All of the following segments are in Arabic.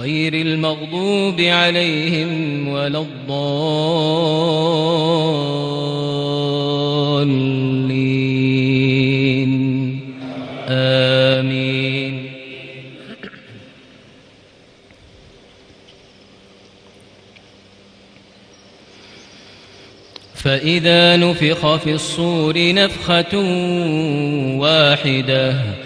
غير المغضوب عليهم ولا الضالين. آمين. فإذا نفخ في الصور نفخة واحدة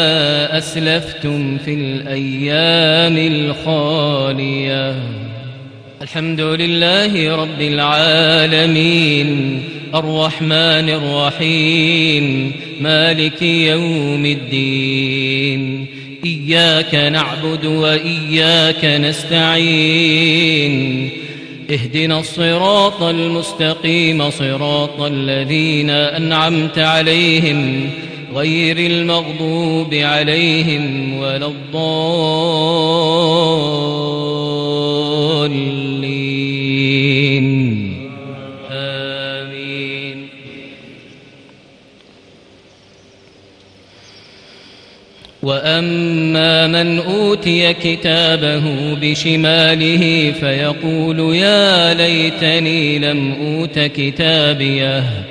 أسلفتم في الأيام الخالية. الحمد لله رب العالمين. الرحمن الرحيم. مالك يوم الدين. إياك نعبد وإياك نستعين. اهدنا الصراط المستقيم صراط الذين أنعمت عليهم. غير المغضوب عليهم ولا الضالين. آمين. وأما من أوتي كتابه بشماله فيقول يا ليتني لم أوت كتابيه.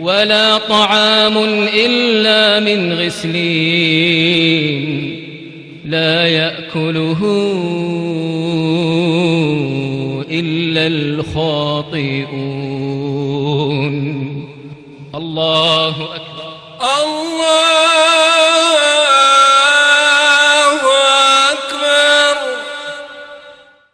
ولا طعام إلا من غسلين لا يأكله إلا الخاطئون. الله أكبر. الله